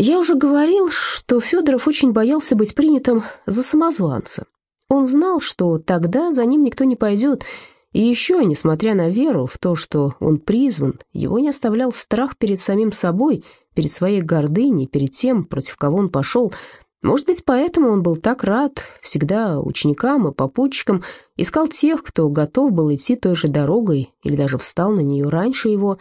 Я уже говорил, что Федоров очень боялся быть принятым за самозванца. Он знал, что тогда за ним никто не пойдет, и еще, несмотря на веру в то, что он призван, его не оставлял страх перед самим собой, перед своей гордыней, перед тем, против кого он пошел. Может быть, поэтому он был так рад всегда ученикам и попутчикам, искал тех, кто готов был идти той же дорогой или даже встал на нее раньше его,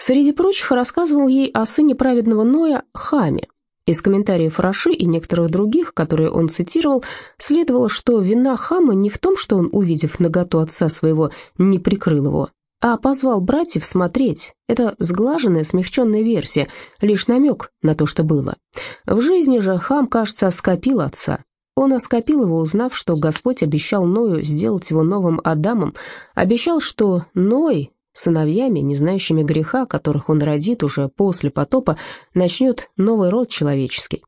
Среди прочих рассказывал ей о сыне праведного Ноя Хаме. Из комментариев Раши и некоторых других, которые он цитировал, следовало, что вина Хама не в том, что он, увидев наготу отца своего, не прикрыл его, а позвал братьев смотреть. Это сглаженная, смягченная версия, лишь намек на то, что было. В жизни же Хам, кажется, оскопил отца. Он оскопил его, узнав, что Господь обещал Ною сделать его новым Адамом, обещал, что Ной, сыновьями, не знающими греха, которых он родит уже после потопа, начнет новый род человеческий.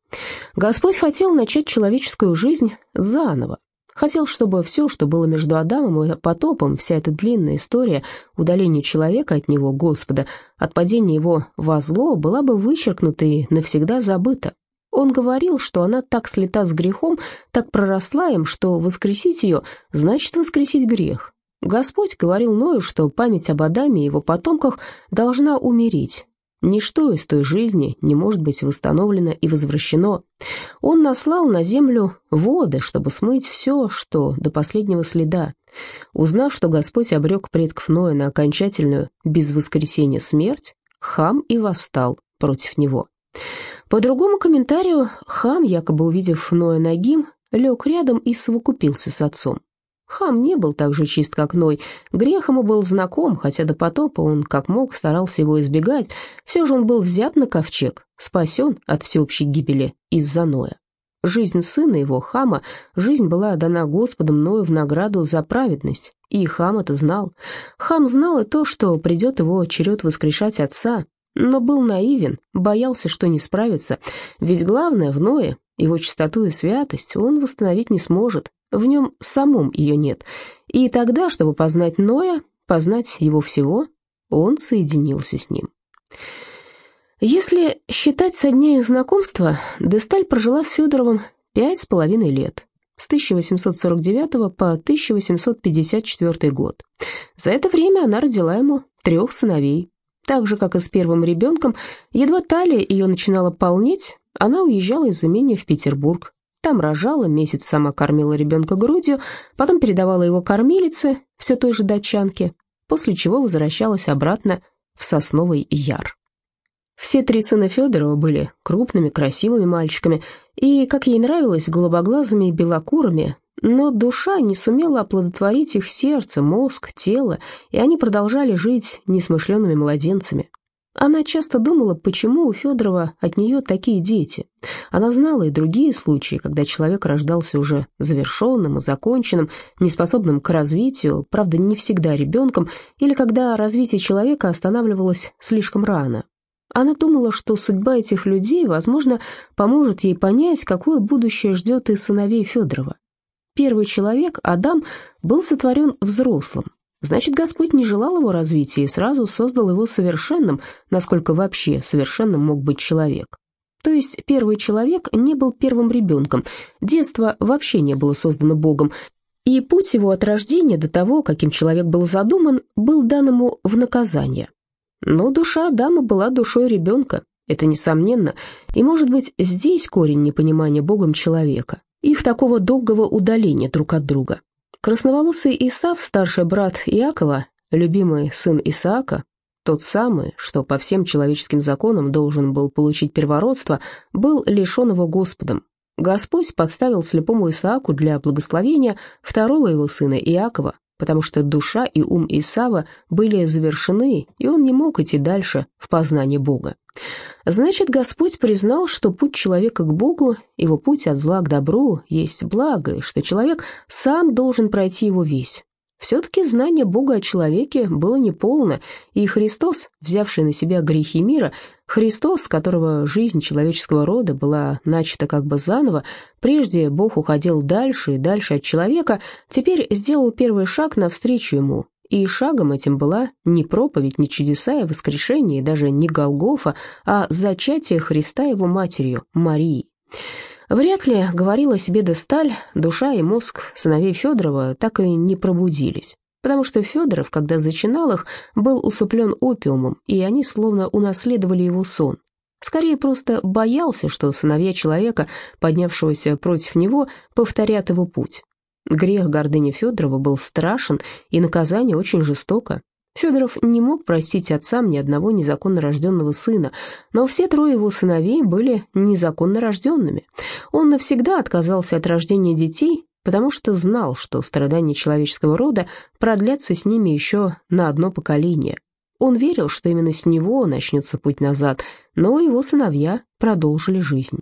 Господь хотел начать человеческую жизнь заново. Хотел, чтобы все, что было между Адамом и потопом, вся эта длинная история удаления человека от него, Господа, от падения его во зло, была бы вычеркнута и навсегда забыта. Он говорил, что она так слета с грехом, так проросла им, что воскресить ее значит воскресить грех, Господь говорил Ною, что память об Адаме и его потомках должна умереть. Ничто из той жизни не может быть восстановлено и возвращено. Он наслал на землю воды, чтобы смыть все, что до последнего следа. Узнав, что Господь обрек предков Ноя на окончательную, без воскресения смерть, Хам и восстал против него. По другому комментарию, Хам, якобы увидев Ноя нагим, лег рядом и совокупился с отцом. Хам не был так же чист, как Ной. Грех ему был знаком, хотя до потопа он, как мог, старался его избегать. Все же он был взят на ковчег, спасен от всеобщей гибели из-за Ноя. Жизнь сына его, Хама, жизнь была дана Господом Ною в награду за праведность, и Хам это знал. Хам знал и то, что придет его черед воскрешать отца, но был наивен, боялся, что не справится, ведь главное в Ное, его чистоту и святость, он восстановить не сможет, в нем самом ее нет. И тогда, чтобы познать Ноя, познать его всего, он соединился с ним. Если считать со дня их знакомства, Десталь прожила с Федоровым пять с половиной лет, с 1849 по 1854 год. За это время она родила ему трех сыновей. Так же, как и с первым ребенком, едва талия ее начинала полнеть, она уезжала из имения в Петербург, там рожала, месяц сама кормила ребенка грудью, потом передавала его кормилице, все той же датчанке, после чего возвращалась обратно в Сосновый Яр. Все три сына Федорова были крупными, красивыми мальчиками и, как ей нравилось, голубоглазыми и белокурыми, но душа не сумела оплодотворить их сердце, мозг, тело, и они продолжали жить несмышленными младенцами. Она часто думала, почему у Федорова от нее такие дети. Она знала и другие случаи, когда человек рождался уже завершенным и законченным, неспособным к развитию, правда, не всегда ребенком, или когда развитие человека останавливалось слишком рано. Она думала, что судьба этих людей, возможно, поможет ей понять, какое будущее ждет и сыновей Федорова. Первый человек, Адам, был сотворен взрослым, Значит, Господь не желал его развития и сразу создал его совершенным, насколько вообще совершенным мог быть человек. То есть первый человек не был первым ребенком, детство вообще не было создано Богом, и путь его от рождения до того, каким человек был задуман, был дан ему в наказание. Но душа Адама была душой ребенка, это несомненно, и, может быть, здесь корень непонимания Богом человека, их такого долгого удаления друг от друга. Красноволосый Исав, старший брат Иакова, любимый сын Исаака, тот самый, что по всем человеческим законам должен был получить первородство, был лишен его Господом. Господь подставил слепому Исааку для благословения второго его сына Иакова, потому что душа и ум Исава были завершены, и он не мог идти дальше в познание Бога. Значит, Господь признал, что путь человека к Богу, его путь от зла к добру, есть благо, и что человек сам должен пройти его весь. Все-таки знание Бога о человеке было неполно, и Христос, взявший на себя грехи мира, Христос, которого жизнь человеческого рода была начата как бы заново, прежде Бог уходил дальше и дальше от человека, теперь сделал первый шаг навстречу ему и шагом этим была не проповедь, не чудеса и воскрешение, и даже не Голгофа, а зачатие Христа его матерью, Марии. Вряд ли, говорила себе Десталь, душа и мозг сыновей Федорова так и не пробудились, потому что Федоров, когда зачинал их, был усыплен опиумом, и они словно унаследовали его сон. Скорее, просто боялся, что сыновья человека, поднявшегося против него, повторят его путь. Грех гордыни Федорова был страшен, и наказание очень жестоко. Федоров не мог простить отцам ни одного незаконно рожденного сына, но все трое его сыновей были незаконно рожденными. Он навсегда отказался от рождения детей, потому что знал, что страдания человеческого рода продлятся с ними еще на одно поколение. Он верил, что именно с него начнется путь назад, но его сыновья продолжили жизнь.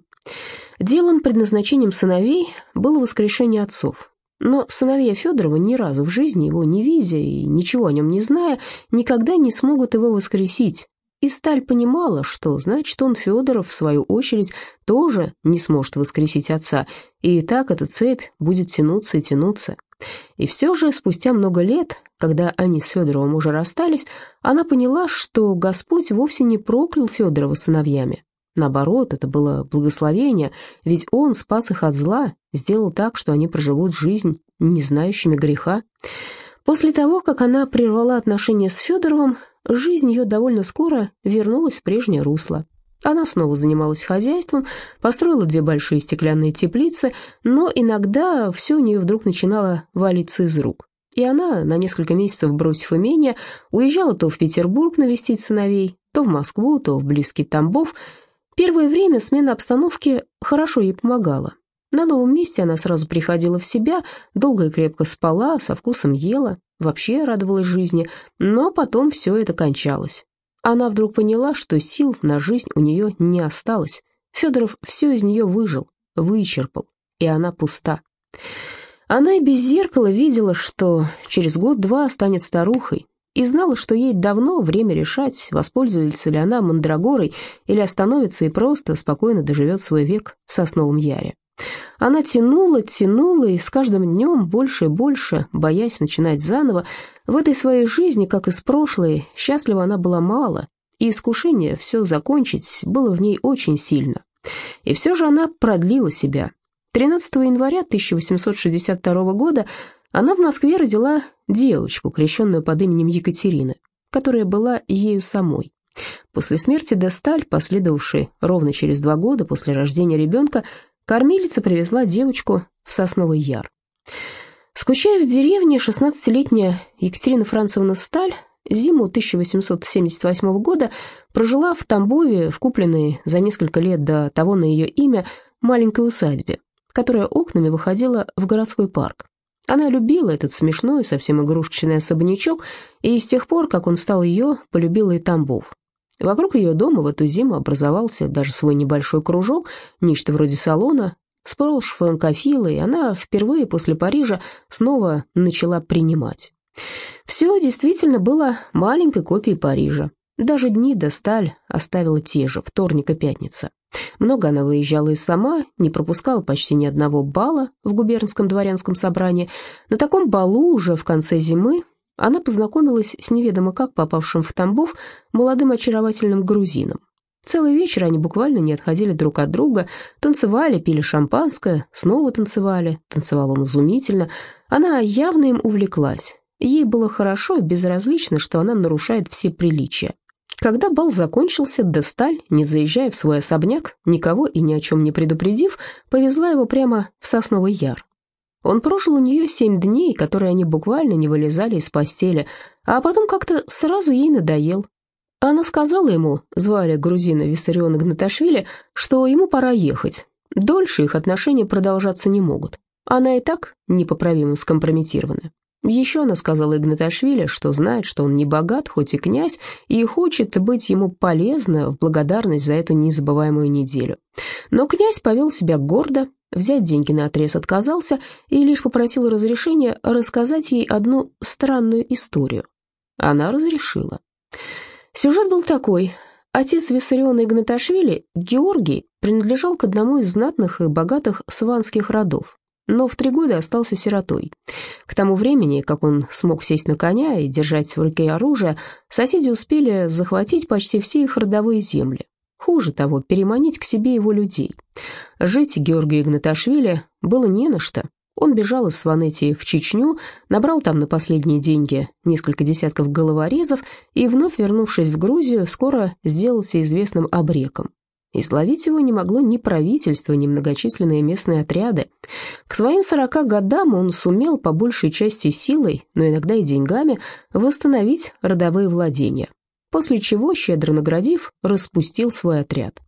Делом, предназначением сыновей было воскрешение отцов. Но сыновья Федорова ни разу в жизни его не видя и ничего о нем не зная, никогда не смогут его воскресить. И Сталь понимала, что, значит, он, Федоров, в свою очередь, тоже не сможет воскресить отца, и так эта цепь будет тянуться и тянуться. И все же, спустя много лет, когда они с Федоровым уже расстались, она поняла, что Господь вовсе не проклял Федорова сыновьями, Наоборот, это было благословение, ведь он спас их от зла, сделал так, что они проживут жизнь, не знающими греха. После того, как она прервала отношения с Федоровым, жизнь ее довольно скоро вернулась в прежнее русло. Она снова занималась хозяйством, построила две большие стеклянные теплицы, но иногда все у нее вдруг начинало валиться из рук. И она, на несколько месяцев бросив имение, уезжала то в Петербург навестить сыновей, то в Москву, то в близкий Тамбов – Первое время смена обстановки хорошо ей помогала. На новом месте она сразу приходила в себя, долго и крепко спала, со вкусом ела, вообще радовалась жизни, но потом все это кончалось. Она вдруг поняла, что сил на жизнь у нее не осталось. Федоров все из нее выжил, вычерпал, и она пуста. Она и без зеркала видела, что через год-два станет старухой, и знала, что ей давно время решать, воспользуется ли она мандрагорой или остановится и просто спокойно доживет свой век в сосновом яре. Она тянула, тянула, и с каждым днем больше и больше, боясь начинать заново, в этой своей жизни, как и с прошлой, счастлива она была мало, и искушение все закончить было в ней очень сильно. И все же она продлила себя. 13 января 1862 года она в Москве родила девочку, крещенную под именем Екатерины, которая была ею самой. После смерти Десталь, последовавшей ровно через два года после рождения ребенка, кормилица привезла девочку в Сосновый Яр. Скучая в деревне, 16-летняя Екатерина Францевна Сталь зиму 1878 года прожила в Тамбове, в купленной за несколько лет до того на ее имя маленькой усадьбе, которая окнами выходила в городской парк. Она любила этот смешной, совсем игрушечный особнячок, и с тех пор, как он стал ее, полюбила и Тамбов. Вокруг ее дома в эту зиму образовался даже свой небольшой кружок, нечто вроде салона, франкофилы, и она впервые после Парижа снова начала принимать. Все действительно было маленькой копией Парижа. Даже дни до сталь оставила те же, вторник и пятница. Много она выезжала и сама, не пропускала почти ни одного бала в губернском дворянском собрании. На таком балу уже в конце зимы она познакомилась с неведомо как попавшим в Тамбов молодым очаровательным грузином. Целый вечер они буквально не отходили друг от друга, танцевали, пили шампанское, снова танцевали, танцевал он изумительно. Она явно им увлеклась. Ей было хорошо и безразлично, что она нарушает все приличия. Когда бал закончился, Десталь, не заезжая в свой особняк, никого и ни о чем не предупредив, повезла его прямо в Сосновый Яр. Он прожил у нее семь дней, которые они буквально не вылезали из постели, а потом как-то сразу ей надоел. Она сказала ему, звали грузина Виссариона Гнаташвили, что ему пора ехать. Дольше их отношения продолжаться не могут. Она и так непоправимо скомпрометирована. Еще она сказала Игнаташвили, что знает, что он не богат, хоть и князь, и хочет быть ему полезно в благодарность за эту незабываемую неделю. Но князь повел себя гордо, взять деньги на отрез отказался и лишь попросил разрешения рассказать ей одну странную историю. Она разрешила. Сюжет был такой. Отец Виссариона Игнаташвили, Георгий, принадлежал к одному из знатных и богатых сванских родов. но в три года остался сиротой. К тому времени, как он смог сесть на коня и держать в руке оружие, соседи успели захватить почти все их родовые земли. Хуже того, переманить к себе его людей. Жить Георгию Игнаташвили было не на что. Он бежал из Сванетии в Чечню, набрал там на последние деньги несколько десятков головорезов и, вновь вернувшись в Грузию, скоро сделался известным обреком. И словить его не могло ни правительство, ни многочисленные местные отряды. К своим сорока годам он сумел по большей части силой, но иногда и деньгами, восстановить родовые владения, после чего, щедро наградив, распустил свой отряд.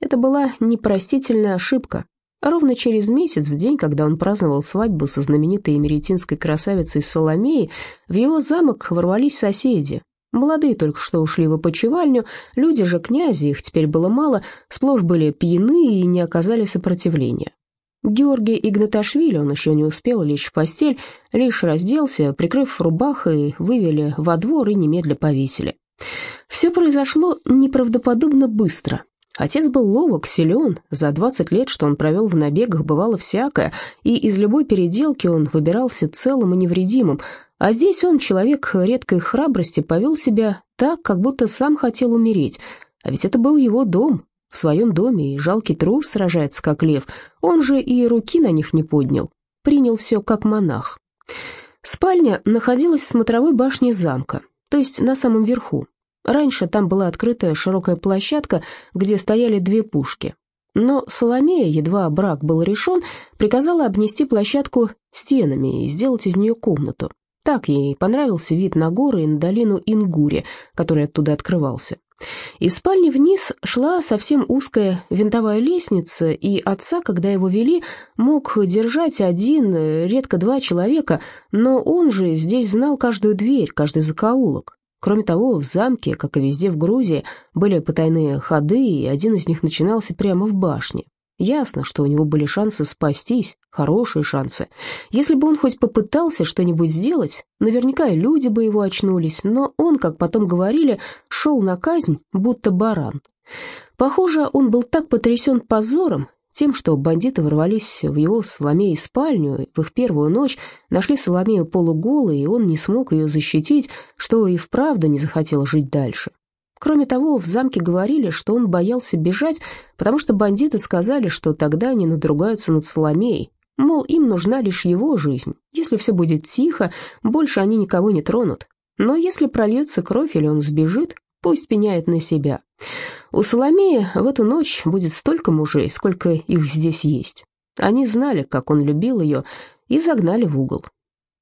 Это была непростительная ошибка. Ровно через месяц, в день, когда он праздновал свадьбу со знаменитой эмеретинской красавицей Соломеей, в его замок ворвались соседи, Молодые только что ушли в опочивальню, люди же князя, их теперь было мало, сплошь были пьяны и не оказали сопротивления. Георгий Игнаташвили, он еще не успел лечь в постель, лишь разделся, прикрыв рубахой, вывели во двор и немедля повесили. Все произошло неправдоподобно быстро. Отец был ловок, силен, за 20 лет, что он провел в набегах, бывало всякое, и из любой переделки он выбирался целым и невредимым, а здесь он, человек редкой храбрости, повел себя так, как будто сам хотел умереть. А ведь это был его дом, в своем доме, и жалкий трус сражается, как лев. Он же и руки на них не поднял, принял все как монах. Спальня находилась в смотровой башне замка, то есть на самом верху. Раньше там была открытая широкая площадка, где стояли две пушки. Но Соломея, едва брак был решен, приказала обнести площадку стенами и сделать из нее комнату. Так ей понравился вид на горы и на долину Ингури, который оттуда открывался. Из спальни вниз шла совсем узкая винтовая лестница, и отца, когда его вели, мог держать один, редко два человека, но он же здесь знал каждую дверь, каждый закоулок. Кроме того, в замке, как и везде в Грузии, были потайные ходы, и один из них начинался прямо в башне. Ясно, что у него были шансы спастись, хорошие шансы. Если бы он хоть попытался что-нибудь сделать, наверняка и люди бы его очнулись, но он, как потом говорили, шел на казнь, будто баран. Похоже, он был так потрясен позором, тем, что бандиты ворвались в его Соломеей спальню, в их первую ночь нашли Соломею полуголой, и он не смог ее защитить, что и вправду не захотел жить дальше. Кроме того, в замке говорили, что он боялся бежать, потому что бандиты сказали, что тогда они надругаются над Соломеей. Мол, им нужна лишь его жизнь. Если все будет тихо, больше они никого не тронут. Но если прольется кровь или он сбежит, пусть пеняет на себя. У Соломеи в эту ночь будет столько мужей, сколько их здесь есть. Они знали, как он любил ее, и загнали в угол.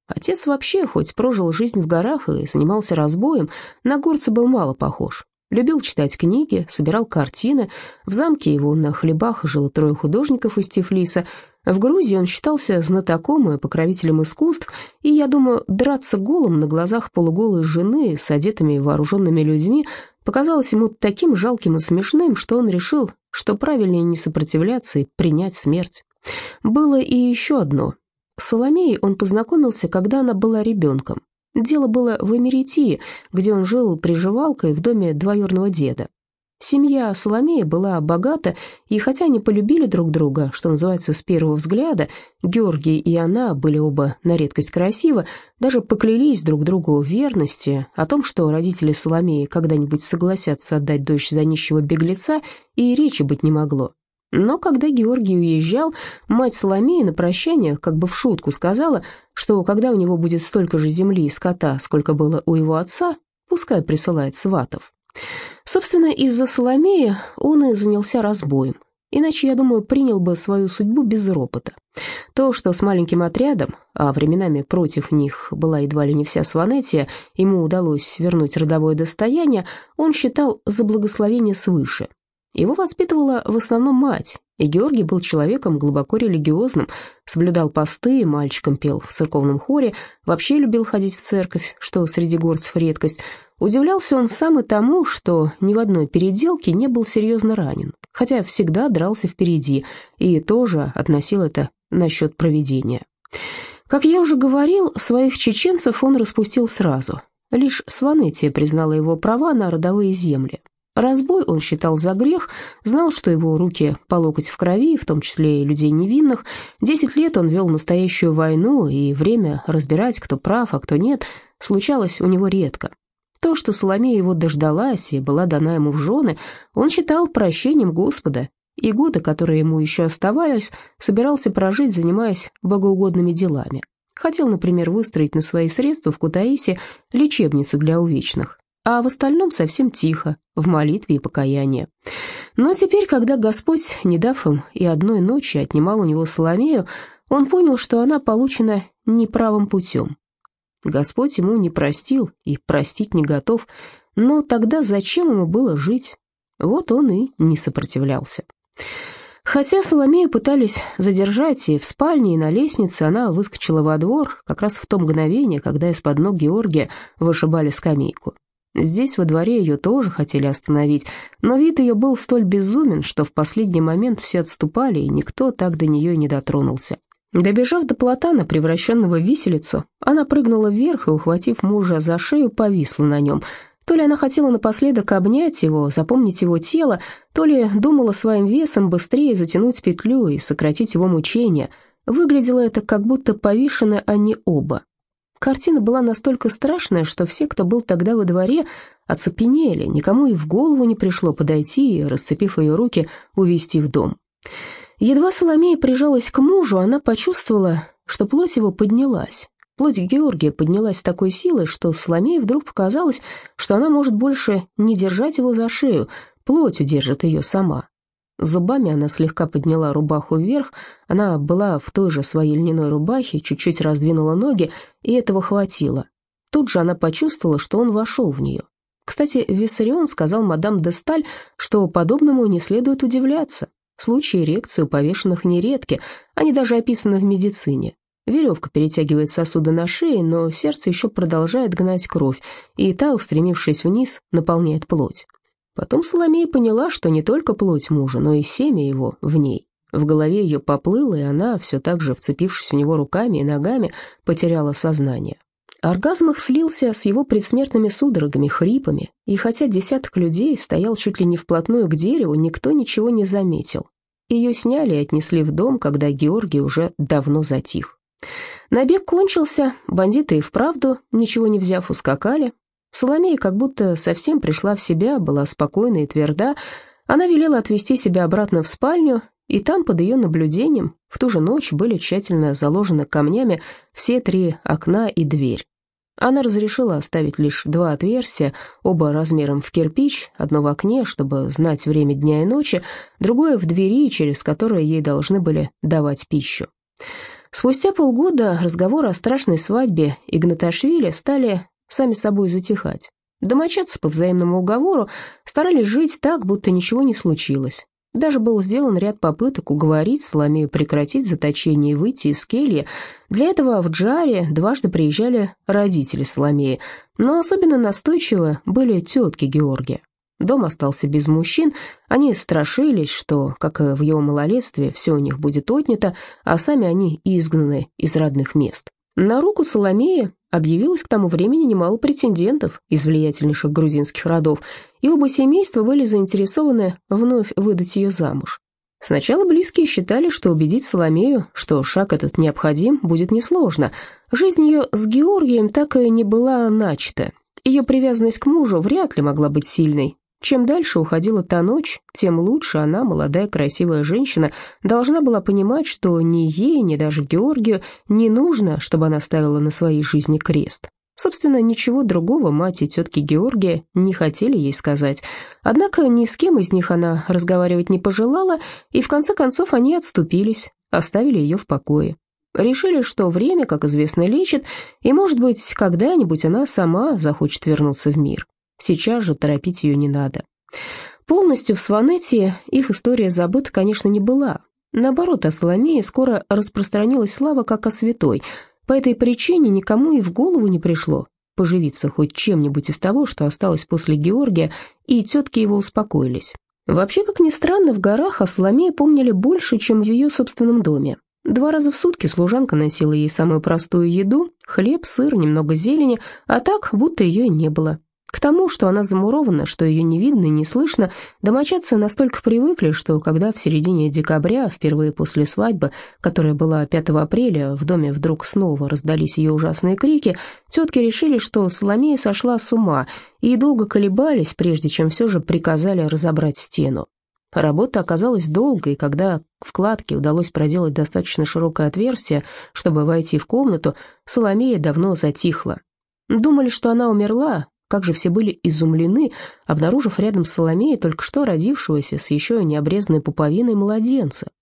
Отец вообще, хоть прожил жизнь в горах и занимался разбоем, на горца был мало похож. Любил читать книги, собирал картины. В замке его на хлебах жило трое художников из Тифлиса. В Грузии он считался знатоком и покровителем искусств, и, я думаю, драться голым на глазах полуголой жены с одетыми вооруженными людьми показалось ему таким жалким и смешным, что он решил, что правильнее не сопротивляться и принять смерть. Было и еще одно. С Соломеей он познакомился, когда она была ребенком. Дело было в Эмеретии, где он жил приживалкой в доме двоюродного деда. Семья Соломея была богата, и хотя они полюбили друг друга, что называется, с первого взгляда, Георгий и она были оба на редкость красивы, даже поклялись друг другу верности, о том, что родители Соломеи когда-нибудь согласятся отдать дочь за нищего беглеца, и речи быть не могло. Но когда Георгий уезжал, мать Соломея на прощание как бы в шутку сказала, что когда у него будет столько же земли и скота, сколько было у его отца, пускай присылает сватов. Собственно, из-за Соломея он и занялся разбоем. Иначе, я думаю, принял бы свою судьбу без ропота. То, что с маленьким отрядом, а временами против них была едва ли не вся Сванетия, ему удалось вернуть родовое достояние, он считал за благословение свыше – его воспитывала в основном мать, и Георгий был человеком глубоко религиозным, соблюдал посты, мальчиком пел в церковном хоре, вообще любил ходить в церковь, что среди горцев редкость. Удивлялся он сам и тому, что ни в одной переделке не был серьезно ранен, хотя всегда дрался впереди, и тоже относил это насчет проведения. Как я уже говорил, своих чеченцев он распустил сразу. Лишь Сванетия признала его права на родовые земли. Разбой он считал за грех, знал, что его руки по локоть в крови, в том числе и людей невинных. Десять лет он вел настоящую войну, и время разбирать, кто прав, а кто нет, случалось у него редко. То, что Соломея его дождалась и была дана ему в жены, он считал прощением Господа, и годы, которые ему еще оставались, собирался прожить, занимаясь богоугодными делами. Хотел, например, выстроить на свои средства в Кутаисе лечебницу для увечных, а в остальном совсем тихо, в молитве и покаянии. Но теперь, когда Господь, не дав им и одной ночи, отнимал у него Соломею, он понял, что она получена неправым путем. Господь ему не простил и простить не готов, но тогда зачем ему было жить? Вот он и не сопротивлялся. Хотя Соломею пытались задержать и в спальне, и на лестнице, она выскочила во двор как раз в то мгновение, когда из-под ног Георгия вышибали скамейку. Здесь во дворе ее тоже хотели остановить, но вид ее был столь безумен, что в последний момент все отступали, и никто так до нее не дотронулся. Добежав до платана, превращенного в виселицу, она прыгнула вверх и, ухватив мужа за шею, повисла на нем. То ли она хотела напоследок обнять его, запомнить его тело, то ли думала своим весом быстрее затянуть петлю и сократить его мучения. Выглядело это, как будто повешены они оба. Картина была настолько страшная, что все, кто был тогда во дворе, оцепенели, никому и в голову не пришло подойти и, расцепив ее руки, увести в дом. Едва Соломея прижалась к мужу, она почувствовала, что плоть его поднялась. Плоть Георгия поднялась с такой силой, что Соломее вдруг показалось, что она может больше не держать его за шею, плоть удержит ее сама. Зубами она слегка подняла рубаху вверх, она была в той же своей льняной рубахе, чуть-чуть раздвинула ноги, и этого хватило. Тут же она почувствовала, что он вошел в нее. Кстати, Виссарион сказал мадам де Сталь, что подобному не следует удивляться. Случаи эрекции у повешенных нередки, они даже описаны в медицине. Веревка перетягивает сосуды на шее, но сердце еще продолжает гнать кровь, и та, устремившись вниз, наполняет плоть. Потом Соломея поняла, что не только плоть мужа, но и семя его в ней. В голове ее поплыло, и она, все так же вцепившись в него руками и ногами, потеряла сознание. Оргазм их слился с его предсмертными судорогами, хрипами, и хотя десяток людей стоял чуть ли не вплотную к дереву, никто ничего не заметил. Ее сняли и отнесли в дом, когда Георгий уже давно затих. Набег кончился, бандиты и вправду, ничего не взяв, ускакали, Соломея как будто совсем пришла в себя, была спокойна и тверда. Она велела отвести себя обратно в спальню, и там, под ее наблюдением, в ту же ночь были тщательно заложены камнями все три окна и дверь. Она разрешила оставить лишь два отверстия, оба размером в кирпич, одно в окне, чтобы знать время дня и ночи, другое в двери, через которое ей должны были давать пищу. Спустя полгода разговоры о страшной свадьбе Игнаташвили стали сами собой затихать. Домочадцы по взаимному уговору старались жить так, будто ничего не случилось. Даже был сделан ряд попыток уговорить Соломею прекратить заточение и выйти из кельи. Для этого в Джаре дважды приезжали родители Соломеи, но особенно настойчиво были тетки Георгия. Дом остался без мужчин, они страшились, что, как и в его малолетстве, все у них будет отнято, а сами они изгнаны из родных мест. На руку Соломеи объявилось к тому времени немало претендентов из влиятельнейших грузинских родов, и оба семейства были заинтересованы вновь выдать ее замуж. Сначала близкие считали, что убедить Соломею, что шаг этот необходим, будет несложно. Жизнь ее с Георгием так и не была начата. Ее привязанность к мужу вряд ли могла быть сильной, чем дальше уходила та ночь, тем лучше она, молодая красивая женщина, должна была понимать, что ни ей, ни даже Георгию не нужно, чтобы она ставила на своей жизни крест. Собственно, ничего другого мать и тетки Георгия не хотели ей сказать. Однако ни с кем из них она разговаривать не пожелала, и в конце концов они отступились, оставили ее в покое. Решили, что время, как известно, лечит, и, может быть, когда-нибудь она сама захочет вернуться в мир. Сейчас же торопить ее не надо. Полностью в Сванете их история забыта, конечно, не была. Наоборот, о Соломее скоро распространилась слава как о святой. По этой причине никому и в голову не пришло поживиться хоть чем-нибудь из того, что осталось после Георгия, и тетки его успокоились. Вообще, как ни странно, в горах о Соломее помнили больше, чем в ее собственном доме. Два раза в сутки служанка носила ей самую простую еду – хлеб, сыр, немного зелени, а так, будто ее и не было. К тому, что она замурована, что ее не видно и не слышно, домочадцы настолько привыкли, что когда в середине декабря, впервые после свадьбы, которая была 5 апреля, в доме вдруг снова раздались ее ужасные крики, тетки решили, что Соломея сошла с ума, и долго колебались, прежде чем все же приказали разобрать стену. Работа оказалась долгой, и когда в кладке удалось проделать достаточно широкое отверстие, чтобы войти в комнату, Соломея давно затихла. Думали, что она умерла, как же все были изумлены, обнаружив рядом с Соломеей только что родившегося с еще не обрезанной пуповиной младенца.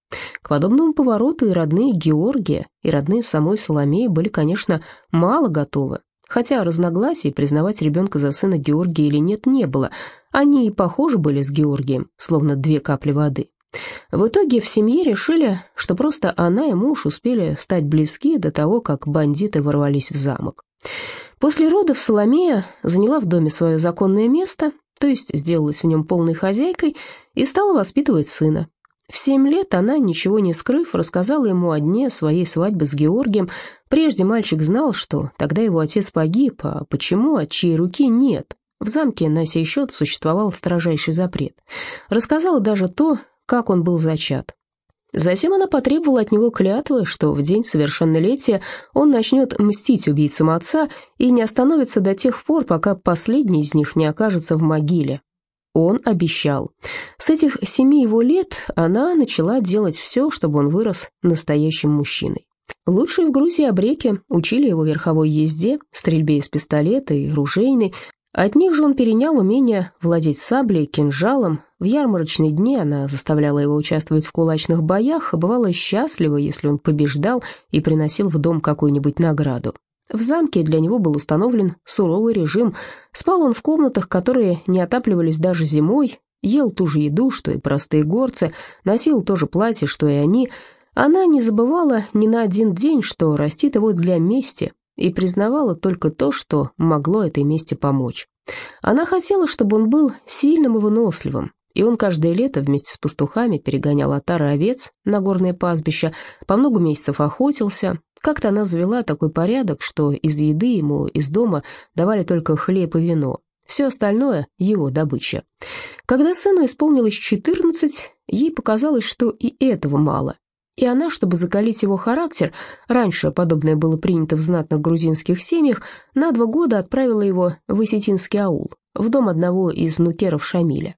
К подобному повороту и родные Георгия, и родные самой Соломеи были, конечно, мало готовы. Хотя разногласий, признавать ребенка за сына Георгия или нет, не было. Они и похожи были с Георгием, словно две капли воды. В итоге в семье решили, что просто она и муж успели стать близки до того, как бандиты ворвались в замок. После родов Соломея заняла в доме свое законное место, то есть сделалась в нем полной хозяйкой и стала воспитывать сына. В семь лет она, ничего не скрыв, рассказала ему о дне своей свадьбы с Георгием. Прежде мальчик знал, что тогда его отец погиб, а почему, от чьей руки нет. В замке на сей счет существовал строжайший запрет. Рассказала даже то, как он был зачат. Затем она потребовала от него клятвы, что в день совершеннолетия он начнет мстить убийцам отца и не остановится до тех пор, пока последний из них не окажется в могиле. Он обещал. С этих семи его лет она начала делать все, чтобы он вырос настоящим мужчиной. Лучшие в Грузии обреки учили его верховой езде, стрельбе из пистолета и ружейной, от них же он перенял умение владеть саблей, кинжалом. В ярмарочные дни она заставляла его участвовать в кулачных боях, бывала счастлива, если он побеждал и приносил в дом какую-нибудь награду. В замке для него был установлен суровый режим. Спал он в комнатах, которые не отапливались даже зимой, ел ту же еду, что и простые горцы, носил то же платье, что и они. Она не забывала ни на один день, что растит его для мести, и признавала только то, что могло этой мести помочь. Она хотела, чтобы он был сильным и выносливым, и он каждое лето вместе с пастухами перегонял отары овец на горные пастбища, по много месяцев охотился. Как-то она завела такой порядок, что из еды ему из дома давали только хлеб и вино. Все остальное – его добыча. Когда сыну исполнилось 14, ей показалось, что и этого мало, и она, чтобы закалить его характер, раньше подобное было принято в знатных грузинских семьях, на два года отправила его в Осетинский аул, в дом одного из нукеров Шамиля.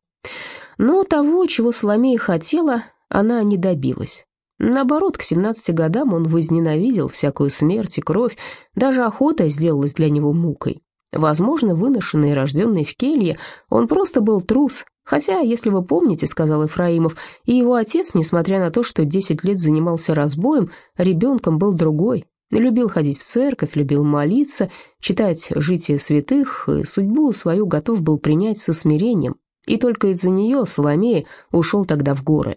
Но того, чего Соломея хотела, она не добилась. Наоборот, к 17 годам он возненавидел всякую смерть и кровь, даже охота сделалась для него мукой. Возможно, выношенный и рожденный в келье, он просто был трус, Хотя, если вы помните, сказал Ефраимов, и его отец, несмотря на то, что 10 лет занимался разбоем, ребенком был другой. Любил ходить в церковь, любил молиться, читать житие святых, и судьбу свою готов был принять со смирением. И только из-за нее Соломея ушел тогда в горы.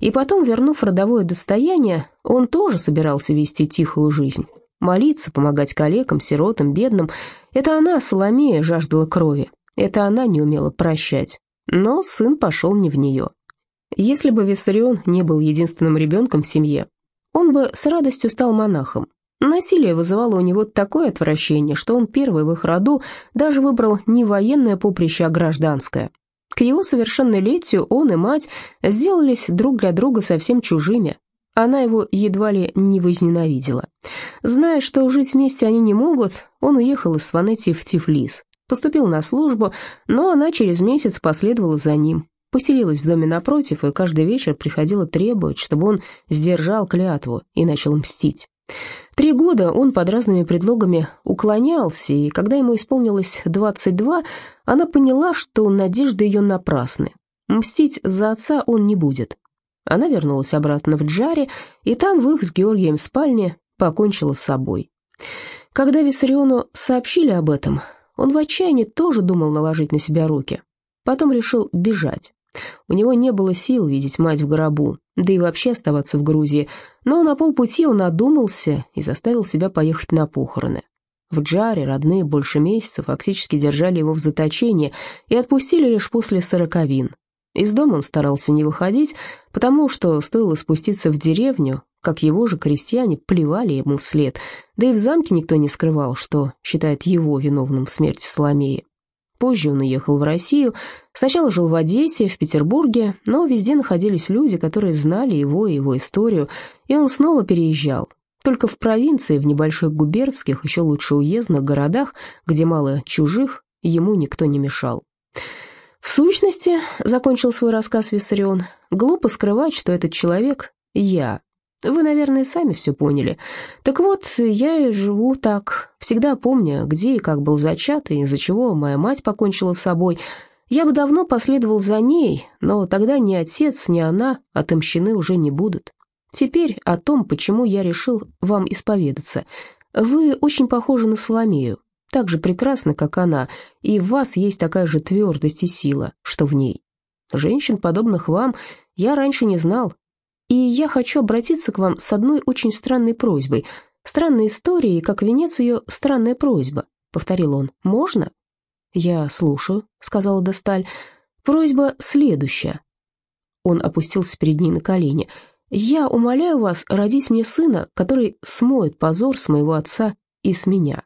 И потом, вернув родовое достояние, он тоже собирался вести тихую жизнь. Молиться, помогать калекам, сиротам, бедным. Это она, Соломея, жаждала крови. Это она не умела прощать. Но сын пошел не в нее. Если бы Виссарион не был единственным ребенком в семье, он бы с радостью стал монахом. Насилие вызывало у него такое отвращение, что он первый в их роду даже выбрал не военное поприще, а гражданское. К его совершеннолетию он и мать сделались друг для друга совсем чужими. Она его едва ли не возненавидела. Зная, что жить вместе они не могут, он уехал из Сванетии в Тифлис. Поступил на службу, но она через месяц последовала за ним. Поселилась в доме напротив и каждый вечер приходила требовать, чтобы он сдержал клятву и начал мстить. Три года он под разными предлогами уклонялся, и когда ему исполнилось 22, она поняла, что надежды ее напрасны. Мстить за отца он не будет. Она вернулась обратно в Джаре, и там в их с Георгием спальне покончила с собой. Когда Виссариону сообщили об этом, он в отчаянии тоже думал наложить на себя руки. Потом решил бежать. У него не было сил видеть мать в гробу, да и вообще оставаться в Грузии, но на полпути он одумался и заставил себя поехать на похороны. В Джаре родные больше месяцев фактически держали его в заточении и отпустили лишь после сороковин. Из дома он старался не выходить, потому что стоило спуститься в деревню, как его же крестьяне плевали ему вслед, да и в замке никто не скрывал, что считает его виновным в смерти Соломеи. Позже он уехал в Россию. Сначала жил в Одессе, в Петербурге, но везде находились люди, которые знали его и его историю, и он снова переезжал. Только в провинции, в небольших губернских, еще лучше уездных городах, где мало чужих, ему никто не мешал. В сущности, закончил свой рассказ Виссарион, глупо скрывать, что этот человек — я. Вы, наверное, сами все поняли. Так вот, я живу так, всегда помня, где и как был зачат, и из-за чего моя мать покончила с собой. Я бы давно последовал за ней, но тогда ни отец, ни она отомщены уже не будут. Теперь о том, почему я решил вам исповедаться. Вы очень похожи на Соломею, так же прекрасны, как она, и в вас есть такая же твердость и сила, что в ней. Женщин, подобных вам, я раньше не знал, и я хочу обратиться к вам с одной очень странной просьбой. Странная история, и как венец ее странная просьба», — повторил он. «Можно?» «Я слушаю», — сказала Досталь. «Просьба следующая». Он опустился перед ней на колени. «Я умоляю вас родить мне сына, который смоет позор с моего отца и с меня».